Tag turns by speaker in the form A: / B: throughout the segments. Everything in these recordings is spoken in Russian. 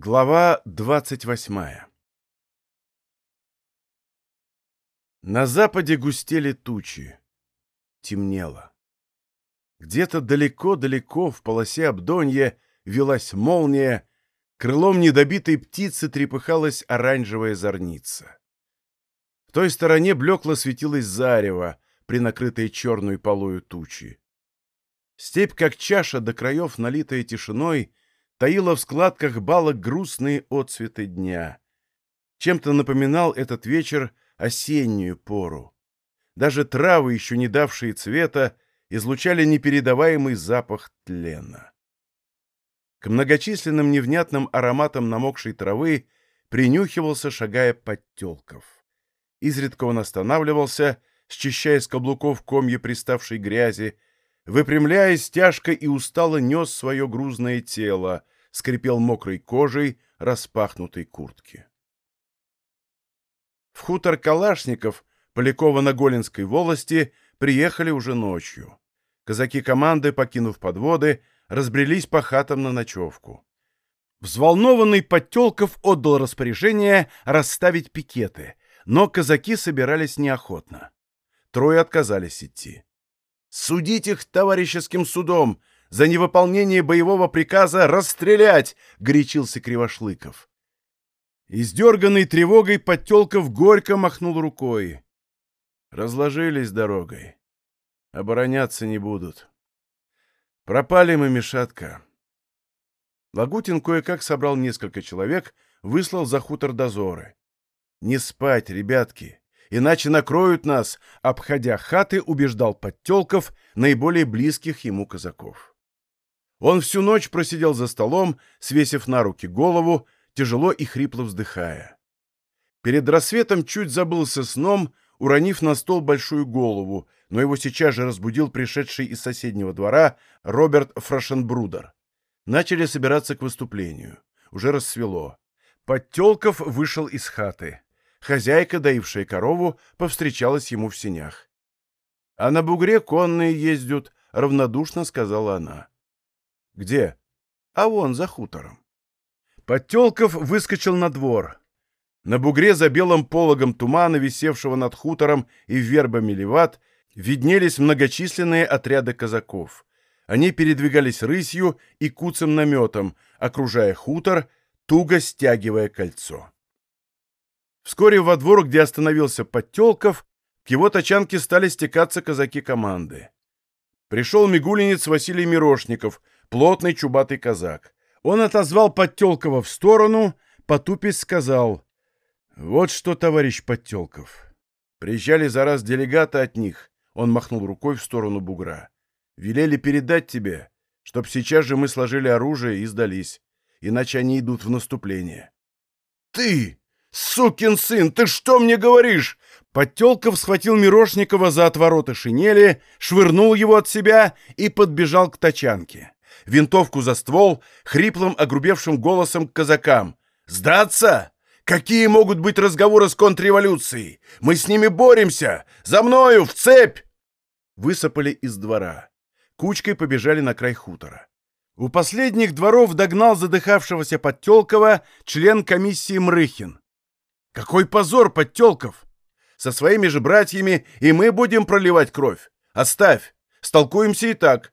A: Глава двадцать восьмая На западе густели тучи. Темнело. Где-то далеко-далеко в полосе Абдонья велась молния, крылом недобитой птицы трепыхалась оранжевая зорница. В той стороне блекло светилось зарево, принакрытое черной полою тучи. Степь, как чаша до краев, налитая тишиной, таила в складках балок грустные отцветы дня. Чем-то напоминал этот вечер осеннюю пору. Даже травы, еще не давшие цвета, излучали непередаваемый запах тлена. К многочисленным невнятным ароматам намокшей травы принюхивался, шагая подтелков. Изредка он останавливался, счищая с каблуков комья приставшей грязи, выпрямляясь, тяжко и устало нес свое грузное тело, скрипел мокрой кожей распахнутой куртки. В хутор Калашников, Поляково-на-Голинской волости, приехали уже ночью. Казаки команды, покинув подводы, разбрелись по хатам на ночевку. Взволнованный Подтелков отдал распоряжение расставить пикеты, но казаки собирались неохотно. Трое отказались идти. «Судить их товарищеским судом! За невыполнение боевого приказа расстрелять!» — горячился Кривошлыков. Издерганный тревогой Подтелков горько махнул рукой. Разложились дорогой. Обороняться не будут. Пропали мы, Мишатка. Лагутин кое-как собрал несколько человек, выслал за хутор дозоры. Не спать, ребятки, иначе накроют нас, обходя хаты, убеждал Подтелков наиболее близких ему казаков. Он всю ночь просидел за столом, свесив на руки голову, тяжело и хрипло вздыхая. Перед рассветом чуть забылся сном, уронив на стол большую голову, но его сейчас же разбудил пришедший из соседнего двора Роберт Фрашенбрудер. Начали собираться к выступлению. Уже рассвело. Подтелков вышел из хаты. Хозяйка, доившая корову, повстречалась ему в сенях. — А на бугре конные ездят, — равнодушно сказала она. — Где? — А вон, за хутором. Подтелков выскочил на двор. На бугре за белым пологом тумана, висевшего над хутором и вербами леват, виднелись многочисленные отряды казаков. Они передвигались рысью и куцым наметом, окружая хутор, туго стягивая кольцо. Вскоре во двор, где остановился Подтелков, к его тачанке стали стекаться казаки команды. Пришел мигулинец Василий Мирошников, плотный чубатый казак. Он отозвал Подтелкова в сторону, потупись сказал, «Вот что, товарищ Подтелков, приезжали за раз делегаты от них, он махнул рукой в сторону бугра. Велели передать тебе, чтоб сейчас же мы сложили оружие и сдались, иначе они идут в наступление. Ты, сукин сын, ты что мне говоришь? Подтелков схватил Мирошникова за отвороты шинели, швырнул его от себя и подбежал к тачанке. Винтовку за ствол, хриплым, огрубевшим голосом к казакам. «Сдаться? Какие могут быть разговоры с контрреволюцией? Мы с ними боремся! За мною, в цепь!» Высыпали из двора. Кучкой побежали на край хутора. У последних дворов догнал задыхавшегося Подтелкова член комиссии Мрыхин. «Какой позор, Подтелков! Со своими же братьями и мы будем проливать кровь. Оставь! Столкуемся и так!»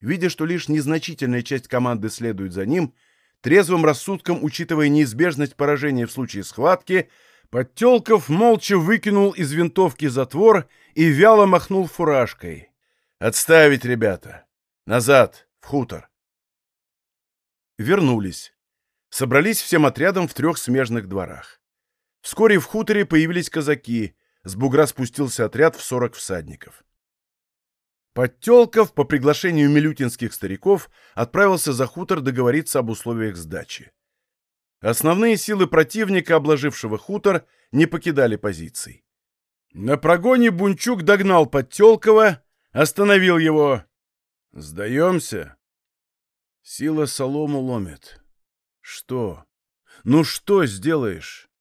A: Видя, что лишь незначительная часть команды следует за ним, трезвым рассудком, учитывая неизбежность поражения в случае схватки, Подтелков молча выкинул из винтовки затвор и вяло махнул фуражкой. «Отставить, ребята! Назад, в хутор!» Вернулись. Собрались всем отрядом в трех смежных дворах. Вскоре в хуторе появились казаки. С бугра спустился отряд в сорок всадников. Подтелков по приглашению милютинских стариков отправился за хутор договориться об условиях сдачи. Основные силы противника, обложившего хутор, не покидали позиций. На прогоне Бунчук догнал Подтелкова, остановил его. «Сдаемся?» Сила солому ломит. «Что? Ну что сделаешь?»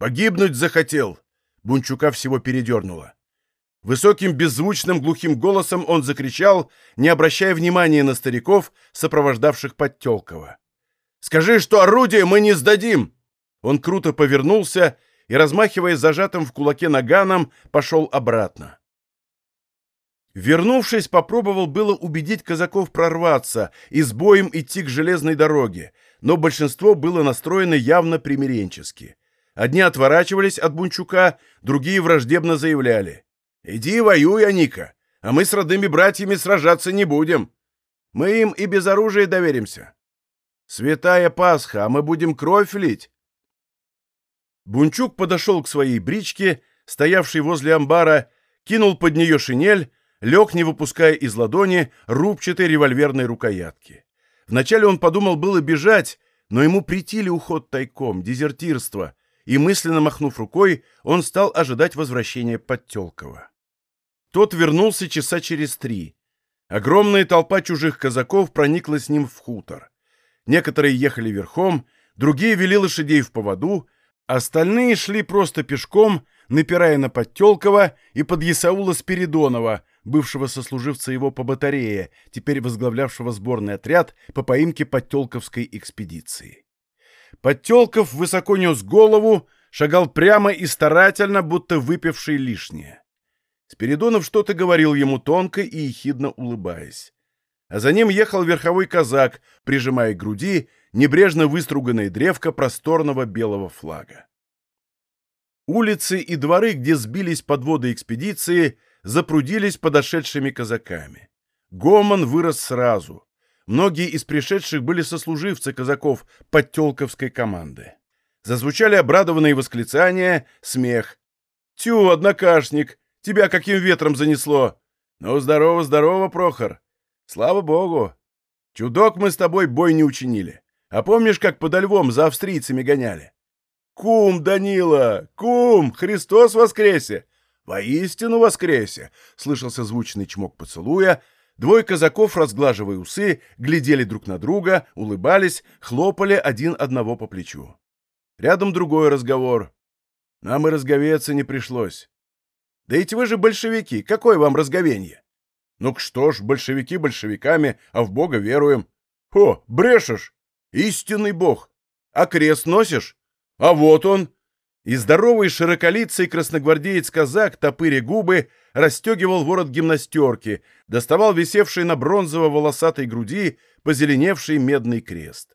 A: «Погибнуть захотел!» Бунчука всего передернуло. Высоким беззвучным глухим голосом он закричал, не обращая внимания на стариков, сопровождавших Подтелкова. Скажи, что орудие мы не сдадим!» Он круто повернулся и, размахивая зажатым в кулаке наганом, пошел обратно. Вернувшись, попробовал было убедить казаков прорваться и с боем идти к железной дороге, но большинство было настроено явно примиренчески. Одни отворачивались от Бунчука, другие враждебно заявляли. «Иди воюй, Аника, а мы с родными братьями сражаться не будем. Мы им и без оружия доверимся. Святая Пасха, а мы будем кровь лить». Бунчук подошел к своей бричке, стоявшей возле амбара, кинул под нее шинель, лег, не выпуская из ладони рубчатой револьверной рукоятки. Вначале он подумал было бежать, но ему притили уход тайком, дезертирство, и, мысленно махнув рукой, он стал ожидать возвращения Подтелкова. Тот вернулся часа через три. Огромная толпа чужих казаков проникла с ним в хутор. Некоторые ехали верхом, другие вели лошадей в поводу, остальные шли просто пешком, напирая на Подтелкова и под Ясаула Спиридонова, бывшего сослуживца его по батарее, теперь возглавлявшего сборный отряд по поимке Подтелковской экспедиции. Подтелков высоко нес голову, шагал прямо и старательно, будто выпивший лишнее. Спиридонов что-то говорил ему тонко и ехидно улыбаясь. А за ним ехал верховой казак, прижимая к груди небрежно выструганное древко просторного белого флага. Улицы и дворы, где сбились подводы экспедиции, запрудились подошедшими казаками. Гомон вырос сразу. Многие из пришедших были сослуживцы казаков подтелковской команды. Зазвучали обрадованные восклицания, смех. «Тю, однокашник, тебя каким ветром занесло!» «Ну, здорово, здорово, Прохор! Слава богу! Чудок мы с тобой бой не учинили. А помнишь, как подо львом за австрийцами гоняли? Кум, Данила! Кум! Христос воскресе! «Воистину воскресе!» — слышался звучный чмок поцелуя. Двое казаков, разглаживая усы, глядели друг на друга, улыбались, хлопали один одного по плечу. Рядом другой разговор. Нам и разговеться не пришлось. Да ведь вы же большевики, какое вам разговенье? Ну что ж, большевики большевиками, а в Бога веруем. О, брешешь! Истинный Бог! А крест носишь? А вот он! И здоровый широколицый красногвардеец-казак, топыря губы, расстегивал ворот гимнастерки, доставал висевший на бронзово-волосатой груди позеленевший медный крест.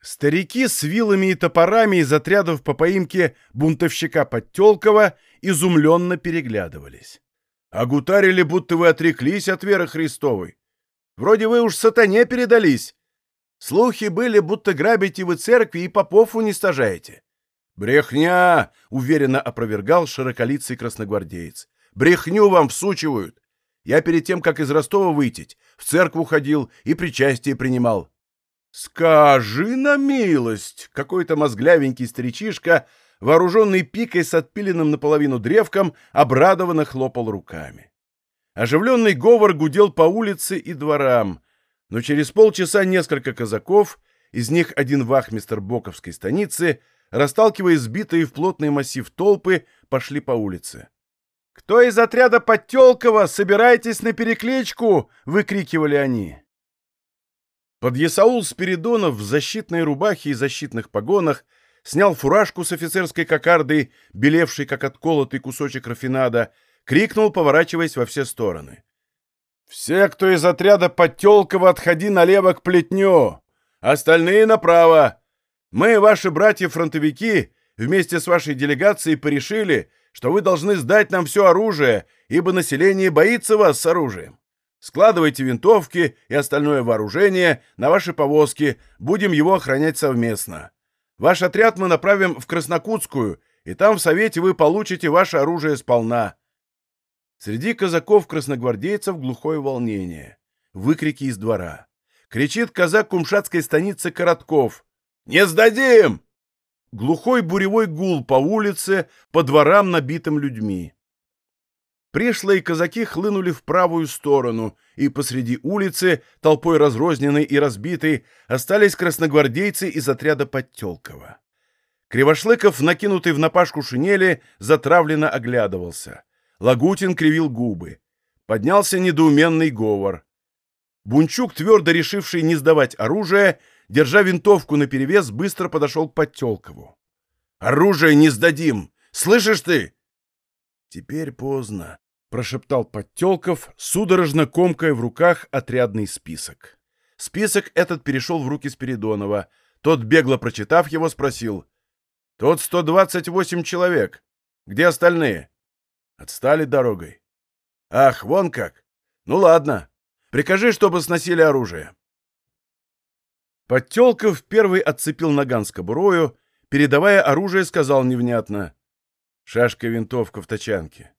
A: Старики с вилами и топорами из отрядов по поимке бунтовщика Подтелкова изумленно переглядывались. А будто вы отреклись от веры Христовой. Вроде вы уж сатане передались. Слухи были, будто грабите вы церкви и попов уничтожаете. «Брехня!» — уверенно опровергал широколицый красногвардеец. «Брехню вам всучивают! Я перед тем, как из Ростова выйти, в церкву ходил и причастие принимал». «Скажи на милость!» — какой-то мозглявенький старичишка, вооруженный пикой с отпиленным наполовину древком, обрадованно хлопал руками. Оживленный говор гудел по улице и дворам, но через полчаса несколько казаков, из них один вахмистр Боковской станицы — расталкивая сбитые в плотный массив толпы, пошли по улице. «Кто из отряда Подтелкова? Собирайтесь на перекличку!» — выкрикивали они. Подъясаул Спиридонов в защитной рубахе и защитных погонах снял фуражку с офицерской кокардой, белевшей, как отколотый кусочек рафинада, крикнул, поворачиваясь во все стороны. «Все, кто из отряда Подтелкова, отходи налево к плетню! Остальные направо! Мы, ваши братья-фронтовики, вместе с вашей делегацией порешили, что вы должны сдать нам все оружие, ибо население боится вас с оружием. Складывайте винтовки и остальное вооружение на ваши повозки, будем его охранять совместно. Ваш отряд мы направим в Краснокутскую, и там в Совете вы получите ваше оружие сполна. Среди казаков-красногвардейцев глухое волнение. Выкрики из двора. Кричит казак кумшатской станицы Коротков. «Не сдадим!» Глухой буревой гул по улице, по дворам, набитым людьми. Пришлые казаки хлынули в правую сторону, и посреди улицы, толпой разрозненной и разбитой, остались красногвардейцы из отряда Подтелкова. Кривошлыков, накинутый в напашку шинели, затравленно оглядывался. Лагутин кривил губы. Поднялся недоуменный говор. Бунчук, твердо решивший не сдавать оружие, держа винтовку наперевес, быстро подошел к Подтелкову. «Оружие не сдадим! Слышишь ты?» «Теперь поздно», — прошептал Подтелков, судорожно комкая в руках отрядный список. Список этот перешел в руки Спиридонова. Тот, бегло прочитав его, спросил. «Тут 128 человек. Где остальные?» «Отстали дорогой». «Ах, вон как! Ну ладно. Прикажи, чтобы сносили оружие». Подтелков первый отцепил наган с кобурою, передавая оружие, сказал невнятно. Шашка-винтовка в тачанке.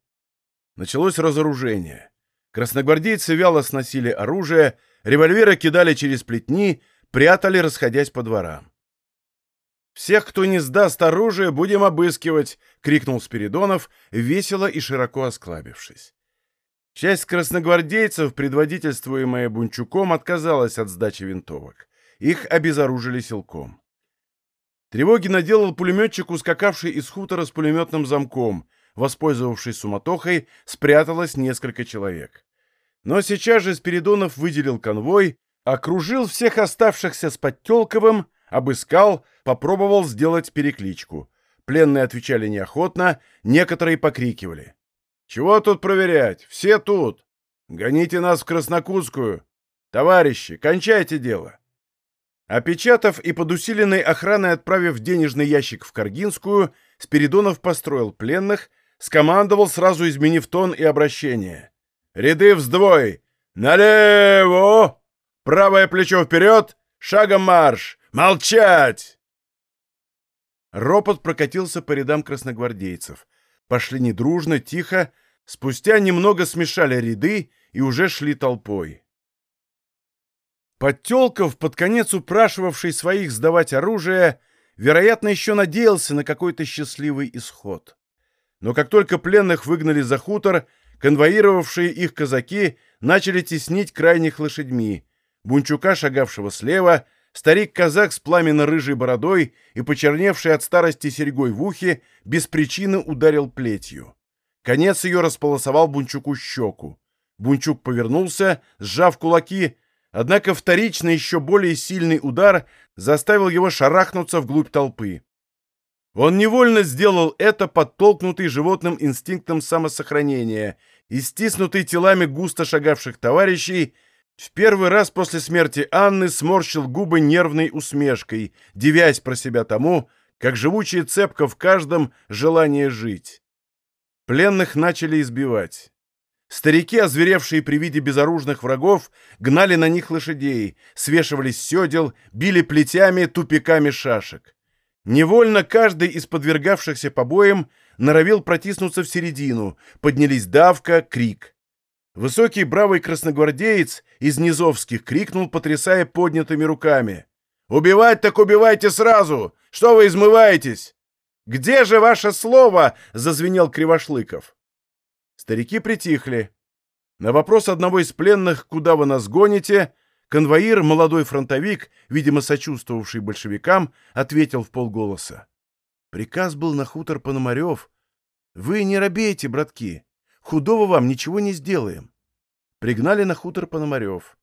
A: Началось разоружение. Красногвардейцы вяло сносили оружие, револьверы кидали через плетни, прятали, расходясь по дворам. «Всех, кто не сдаст оружие, будем обыскивать!» — крикнул Спиридонов, весело и широко осклабившись. Часть красногвардейцев, предводительствуемая Бунчуком, отказалась от сдачи винтовок. Их обезоружили силком. Тревоги наделал пулеметчик, ускакавший из хутора с пулеметным замком. Воспользовавшись суматохой, спряталось несколько человек. Но сейчас же Спиридонов выделил конвой, окружил всех оставшихся с Подтелковым, обыскал, попробовал сделать перекличку. Пленные отвечали неохотно, некоторые покрикивали. «Чего тут проверять? Все тут! Гоните нас в Краснокутскую! Товарищи, кончайте дело!» Опечатав и под усиленной охраной отправив денежный ящик в Каргинскую, Спиридонов построил пленных, скомандовал, сразу изменив тон и обращение. «Ряды вздвой! Налево! Правое плечо вперед! Шагом марш! Молчать!» Ропот прокатился по рядам красногвардейцев. Пошли недружно, тихо, спустя немного смешали ряды и уже шли толпой. Подтелков, под конец упрашивавший своих сдавать оружие, вероятно, еще надеялся на какой-то счастливый исход. Но как только пленных выгнали за хутор, конвоировавшие их казаки начали теснить крайних лошадьми. Бунчука, шагавшего слева, старик-казак с пламенно-рыжей бородой и почерневший от старости серьгой в ухе, без причины ударил плетью. Конец ее располосовал Бунчуку щеку. Бунчук повернулся, сжав кулаки, Однако вторичный, еще более сильный удар заставил его шарахнуться вглубь толпы. Он невольно сделал это, подтолкнутый животным инстинктом самосохранения и стиснутый телами густо шагавших товарищей, в первый раз после смерти Анны сморщил губы нервной усмешкой, девясь про себя тому, как живучая цепка в каждом желание жить. Пленных начали избивать. Старики, озверевшие при виде безоружных врагов, гнали на них лошадей, свешивались седел, били плетями, тупиками шашек. Невольно каждый из подвергавшихся побоям норовил протиснуться в середину, поднялись давка, крик. Высокий бравый красногвардеец из низовских крикнул, потрясая поднятыми руками. «Убивать так убивайте сразу! Что вы измываетесь?» «Где же ваше слово?» — зазвенел Кривошлыков. Старики притихли. На вопрос одного из пленных «Куда вы нас гоните?» конвоир, молодой фронтовик, видимо, сочувствовавший большевикам, ответил в полголоса. Приказ был на хутор Пономарев. «Вы не робейте, братки. Худого вам ничего не сделаем». Пригнали на хутор Пономарев.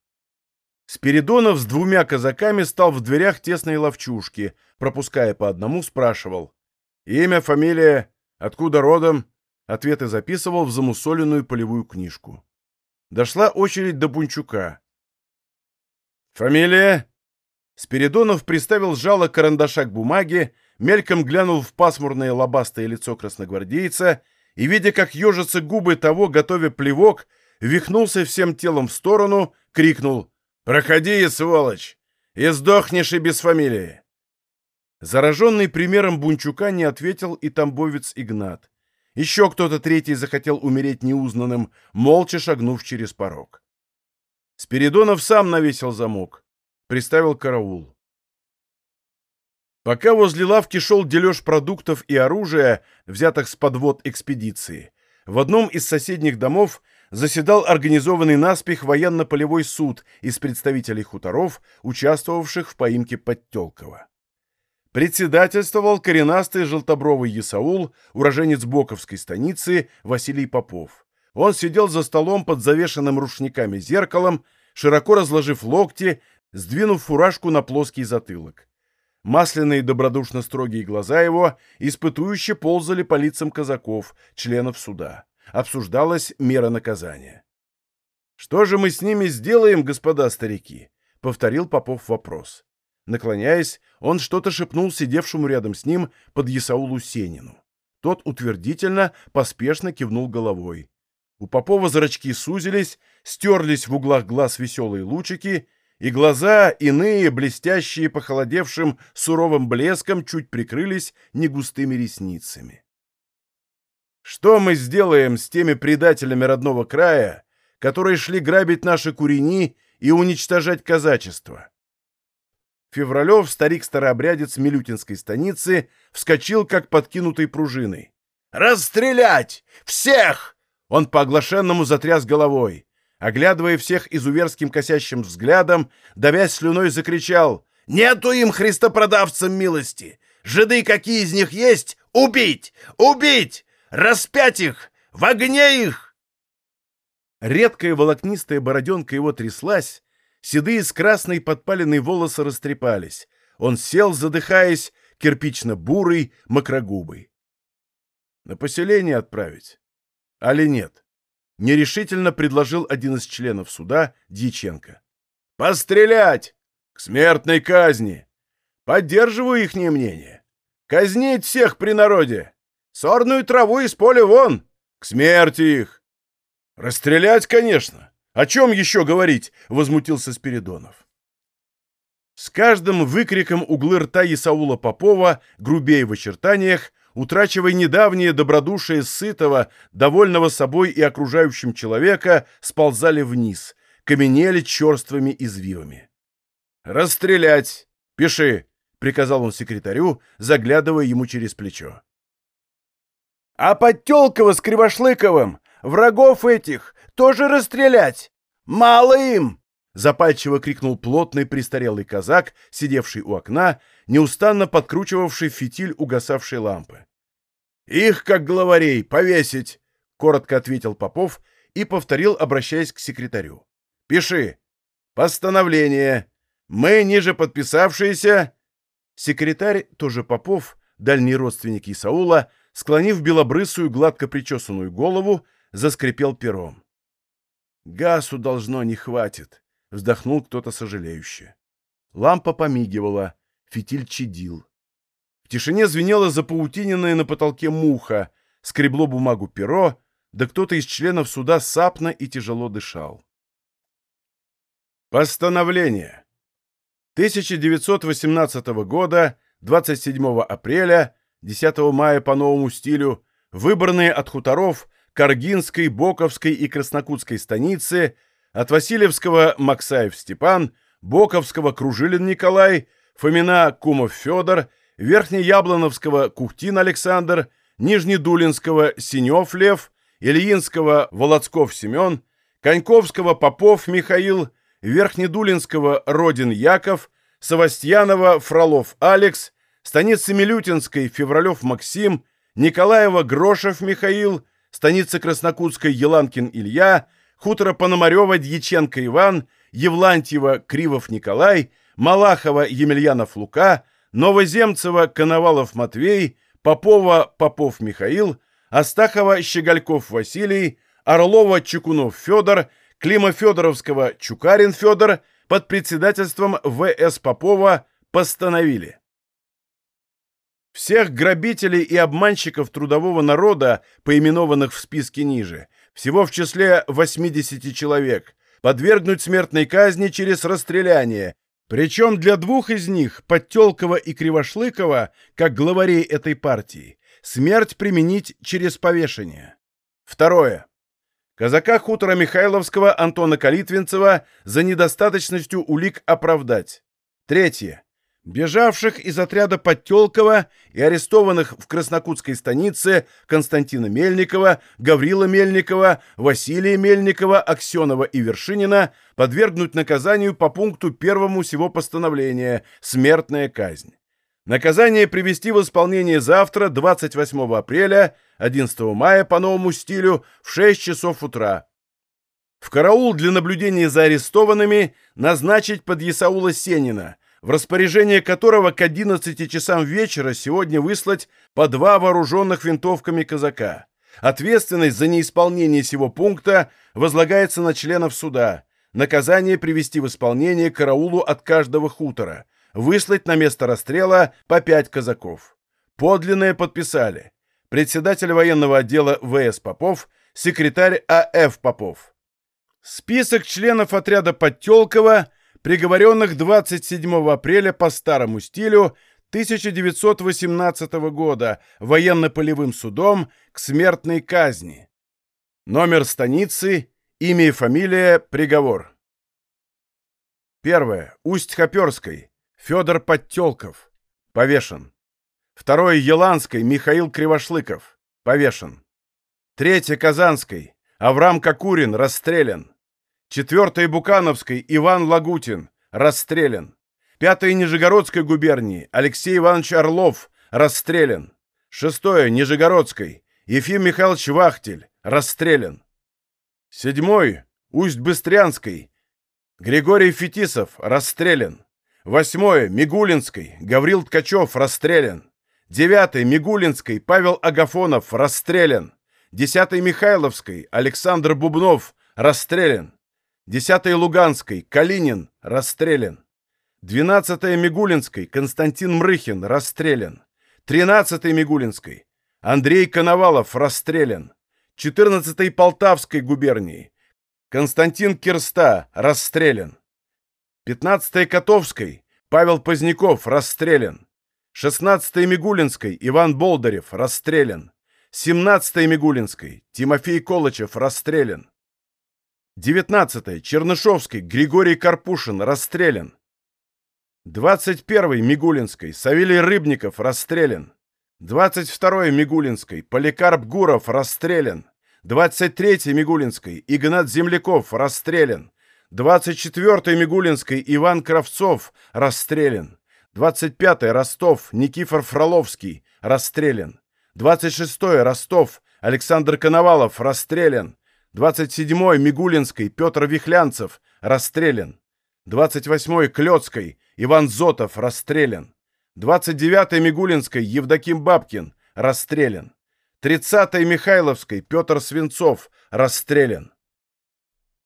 A: Спиридонов с двумя казаками стал в дверях тесной ловчушки, пропуская по одному, спрашивал. «Имя, фамилия, откуда родом?» Ответы записывал в замусоленную полевую книжку. Дошла очередь до Бунчука. «Фамилия?» Спиридонов приставил жало карандаша к бумаге, мельком глянул в пасмурное лобастое лицо красногвардейца и, видя, как ежатся губы того, готовя плевок, вихнулся всем телом в сторону, крикнул «Проходи, сволочь! И сдохнешь и без фамилии!» Зараженный примером Бунчука не ответил и тамбовец Игнат. Еще кто-то третий захотел умереть неузнанным, молча шагнув через порог. Спиридонов сам навесил замок, приставил караул. Пока возле лавки шел дележ продуктов и оружия, взятых с подвод экспедиции, в одном из соседних домов заседал организованный наспех военно-полевой суд из представителей хуторов, участвовавших в поимке Подтелкова. Председательствовал коренастый желтобровый Ясаул, уроженец Боковской станицы Василий Попов. Он сидел за столом под завешенным рушниками зеркалом, широко разложив локти, сдвинув фуражку на плоский затылок. Масляные добродушно строгие глаза его испытующе ползали по лицам казаков, членов суда. Обсуждалась мера наказания. «Что же мы с ними сделаем, господа старики?» — повторил Попов вопрос. Наклоняясь, он что-то шепнул сидевшему рядом с ним под Ясаулу Сенину. Тот утвердительно, поспешно кивнул головой. У Попова зрачки сузились, стерлись в углах глаз веселые лучики, и глаза, иные, блестящие похолодевшим суровым блеском, чуть прикрылись негустыми ресницами. Что мы сделаем с теми предателями родного края, которые шли грабить наши курени и уничтожать казачество? Февралев, старик-старообрядец Милютинской станицы, вскочил, как подкинутой пружиной. «Расстрелять! Всех!» Он по оглашенному затряс головой. Оглядывая всех изуверским косящим взглядом, давясь слюной, закричал «Нету им, христопродавцам, милости! Жиды, какие из них есть, убить! Убить! Распять их! В огне их!» Редкая волокнистая бороденка его тряслась, седые с красной подпаленные волосы растрепались. Он сел, задыхаясь, кирпично-бурый, макрогубый. На поселение отправить? Али нет? Нерешительно предложил один из членов суда, Дьяченко. Пострелять! К смертной казни! Поддерживаю ихнее мнение. Казнить всех при народе! Сорную траву из поля вон! К смерти их! Расстрелять, конечно! О чем еще говорить? Возмутился Спиридонов. С каждым выкриком углы рта Исаула Попова, грубее в очертаниях, утрачивая недавнее добродушие сытого, довольного собой и окружающим человека, сползали вниз, каменели черствыми извивами. «Расстрелять! Пиши!» — приказал он секретарю, заглядывая ему через плечо. «А Подтелкова с Кривошлыковым, врагов этих, тоже расстрелять! Мало им!» Запальчиво крикнул плотный престарелый казак, сидевший у окна, неустанно подкручивавший фитиль угасавшей лампы. «Их, как главарей, повесить!» — коротко ответил Попов и повторил, обращаясь к секретарю. «Пиши. Постановление. Мы, ниже подписавшиеся...» Секретарь, тоже Попов, дальний родственник Исаула, склонив белобрысую, гладко причесанную голову, заскрипел пером. «Газу должно не хватит», — вздохнул кто-то сожалеюще. Лампа помигивала, фитиль чадил. В тишине звенела запаутиненная на потолке муха, скребло бумагу перо, да кто-то из членов суда сапно и тяжело дышал. Постановление. 1918 года, 27 апреля, 10 мая по новому стилю, выбранные от хуторов Каргинской, Боковской и Краснокутской станицы, от Васильевского Максаев Степан, Боковского Кружилин Николай, Фомина Кумов Федор, Верхнеяблоновского Кухтин Александр, Нижнедулинского Синев Лев, Ильинского Володсков Семен, Коньковского Попов Михаил, Верхнедулинского Родин Яков, Савастьянова Фролов Алекс, Станицы Милютинской Февралев Максим, Николаева Грошев Михаил, Станица Краснокутской Еланкин Илья, Хутора Пономарева Дьяченко Иван, Евлантьева Кривов Николай, Малахова Емельянов Лука, Новоземцева Коновалов Матвей, Попова Попов Михаил, Астахова Щегольков Василий, Орлова Чекунов Федор, Клима Федоровского Чукарин Федор под председательством В.С. Попова постановили. Всех грабителей и обманщиков трудового народа, поименованных в списке ниже, всего в числе 80 человек, подвергнуть смертной казни через расстреляние, причем для двух из них, Подтелкова и Кривошлыкова, как главарей этой партии, смерть применить через повешение. Второе. Казака хутора Михайловского Антона Калитвинцева за недостаточностью улик оправдать. Третье. Бежавших из отряда Подтелкова и арестованных в Краснокутской станице Константина Мельникова, Гаврила Мельникова, Василия Мельникова, Аксенова и Вершинина подвергнуть наказанию по пункту первому всего постановления «Смертная казнь». Наказание привести в исполнение завтра, 28 апреля, 11 мая по новому стилю, в 6 часов утра. В караул для наблюдения за арестованными назначить подъясаула Сенина, в распоряжение которого к 11 часам вечера сегодня выслать по два вооруженных винтовками казака. Ответственность за неисполнение сего пункта возлагается на членов суда. Наказание привести в исполнение караулу от каждого хутора. Выслать на место расстрела по пять казаков. Подлинное подписали. Председатель военного отдела В.С. Попов, секретарь А.Ф. Попов. Список членов отряда Подтелкова, приговоренных 27 апреля по старому стилю 1918 года военно-полевым судом к смертной казни. Номер станицы, имя и фамилия, приговор. Первое. Усть-Хоперской. Федор Подтелков. Повешен. Второе. Еланской. Михаил Кривошлыков. Повешен. Третье. Казанской. Авраам Кокурин. Расстрелян. Четвертое. Букановской. Иван Лагутин. Расстрелян. Пятое Нижегородской губернии. Алексей Иванович Орлов. Расстрелян. Шестое Нижегородской. Ефим Михайлович Вахтель. Расстрелян. Седьмой Усть-Быстрянской. Григорий Фетисов. Расстрелян. Восьмое Мигулинской. Гаврил Ткачев. Расстрелян. Девятый Мигулинской. Павел Агафонов. Расстрелян. Десятый Михайловской. Александр Бубнов. Расстрелян. Десятой Луганской. Калинин. Расстрелян. 12-я Мигулинской, Константин Мрыхин, расстрелян. 13-й Мигулинской, Андрей Коновалов, расстрелян. 14-й Полтавской губернии, Константин Кирста, расстрелян. 15-й Котовской, Павел Поздняков, расстрелян. 16-й Мигулинской, Иван Болдырев, расстрелян. 17-й Мигулинской, Тимофей Колычев, расстрелян. 19-й Чернышовской, Григорий Карпушин, расстрелян. 21-й Мигулинской, Савелий Рыбников, расстрелян. 22-й Мигулинской, Поликарп Гуров, расстрелян. 23-й Мигулинской, Игнат Земляков, расстрелян. 24-й Мигулинской, Иван Кравцов, расстрелян. 25-й Ростов, Никифор Фроловский, расстрелян. 26-й Ростов, Александр Коновалов, расстрелян. 27-й Мигулинской, Петр Вихлянцев, расстрелян. 28-й Клёцкой, Иван Зотов, расстрелян. 29-й Мигулинской, Евдоким Бабкин, расстрелян. 30-й Михайловской, Петр Свинцов, расстрелян.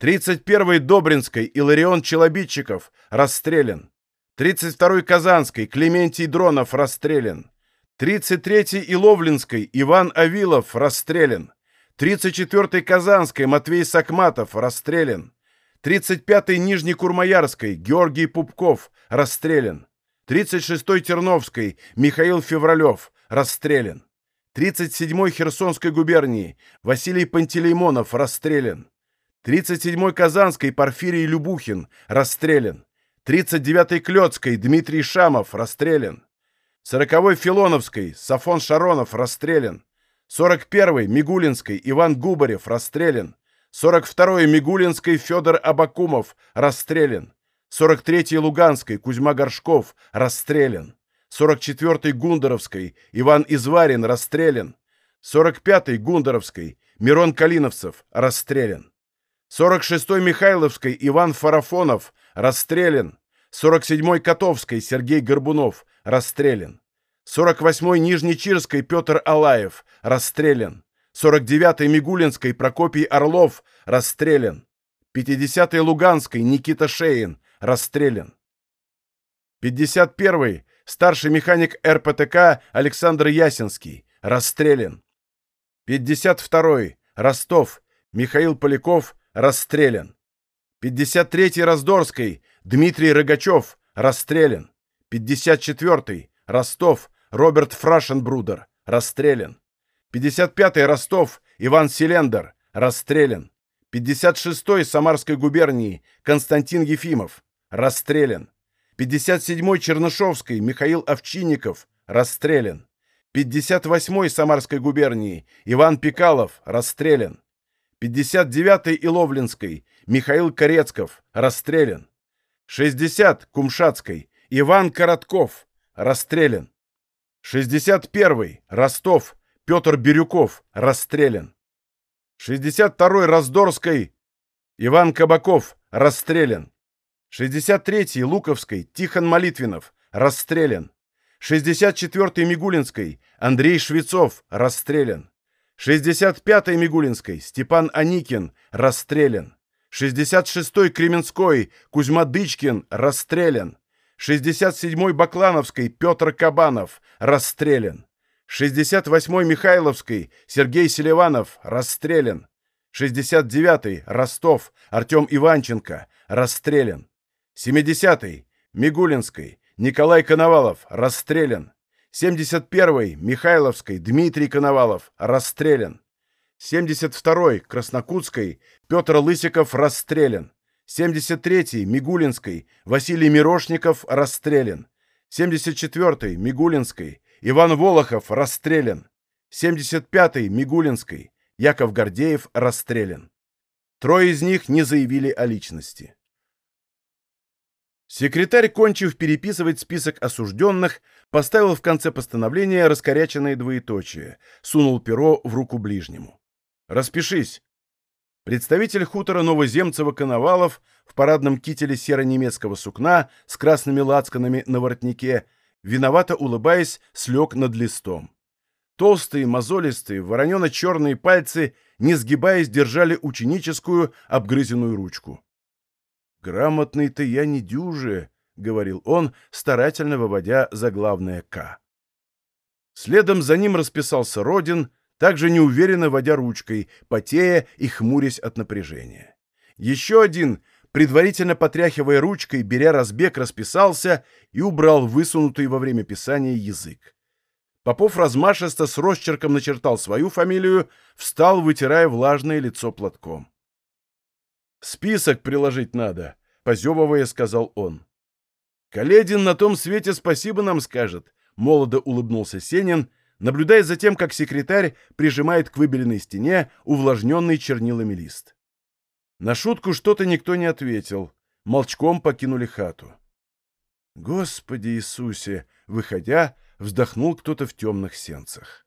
A: 31-й Добринской, Иларион Челобитчиков, расстрелян. 32-й Казанской, Клементий Дронов, расстрелян. 33-й Иловлинской, Иван Авилов, расстрелян. 34-й Казанской, Матвей Сакматов, расстрелян. 35-й Нижнекурмаярской Георгий Пупков расстрелян. 36-й Терновской Михаил Февралев расстрелян. 37-й Херсонской губернии Василий Пантелеймонов расстрелян. 37-й Казанской Порфирий Любухин расстрелян. 39-й Клёцкой Дмитрий Шамов расстрелян. 40-й Филоновской Сафон Шаронов расстрелян. 41-й Мигулинской Иван Губарев расстрелян. 42-й Мигулинской Федор Абакумов расстрелян. 43-й Луганской Кузьма Горшков расстрелян. 44-й Гундаровской Иван Изварин расстрелян. 45-й Гундаровской Мирон Калиновцев расстрелян. 46-й Михайловской Иван Фарафонов расстрелян. 47-й Котовской Сергей Горбунов расстрелян. 48-й Нижнечирской Петр Алаев расстрелян. 49-й Мигулинской Прокопий Орлов расстрелян. 50-й Луганской Никита Шеин расстрелян. 51-й старший механик РПТК Александр Ясинский расстрелян. 52-й Ростов Михаил Поляков расстрелян. 53-й Раздорской Дмитрий Рогачев расстрелян. 54-й Ростов Роберт Фрашенбрудер расстрелян. 55-й Ростов, Иван Селендер, расстрелян. 56-й Самарской губернии, Константин Ефимов, расстрелян. 57-й Чернышовской, Михаил Овчинников, расстрелян. 58-й Самарской губернии, Иван Пикалов, расстрелян. 59-й Иловлинской, Михаил Корецков, расстрелян. 60 Кумшатской, Иван Коротков, расстрелян. 61-й Ростов, Петр Бирюков. Расстрелян. 62-й Раздорской. Иван Кабаков, расстрелян. 63-й Луковской, Тихон Молитвинов, расстрелян. 64-й Мигулинской, Андрей Швецов, расстрелян. 65-й Мигулинской, Степан Аникин, расстрелян. 66-й Кременской, Кузьма Дычкин, расстрелян. 67-й Баклановской, Петр Кабанов, расстрелян. 68-й Михайловской, Сергей Селиванов, расстрелян. 69-й Ростов, Артем Иванченко, расстрелян. 70-й Мигулинской, Николай Коновалов, расстрелян. 71-й Михайловской, Дмитрий Коновалов, расстрелян. 72-й Краснокутской, Петр Лысиков, расстрелян. 73-й Мигулинской, Василий Мирошников, расстрелян. 74-й Мигулинской, Иван Волохов, расстрелян. 75-й Мигулинской, Яков Гордеев, расстрелян. Трое из них не заявили о личности. Секретарь, кончив переписывать список осужденных, поставил в конце постановления раскоряченное двоеточие, сунул перо в руку ближнему. «Распишись!» Представитель хутора Новоземцева-Коновалов в парадном кителе серо-немецкого сукна с красными лацканами на воротнике, виновато улыбаясь, слег над листом. Толстые, мозолистые, воронено-черные пальцы, не сгибаясь, держали ученическую обгрызенную ручку. «Грамотный-то я не дюже», — говорил он, старательно выводя заглавное «К». Следом за ним расписался Родин, также неуверенно водя ручкой, потея и хмурясь от напряжения. Еще один, предварительно потряхивая ручкой, беря разбег, расписался и убрал высунутый во время писания язык. Попов размашисто с росчерком начертал свою фамилию, встал, вытирая влажное лицо платком. «Список приложить надо», — позевывая, сказал он. «Каледин на том свете спасибо нам скажет», — молодо улыбнулся Сенин, наблюдая за тем, как секретарь прижимает к выбеленной стене увлажненный чернилами лист. На шутку что-то никто не ответил. Молчком покинули хату. «Господи Иисусе!» — выходя, вздохнул кто-то в темных сенцах.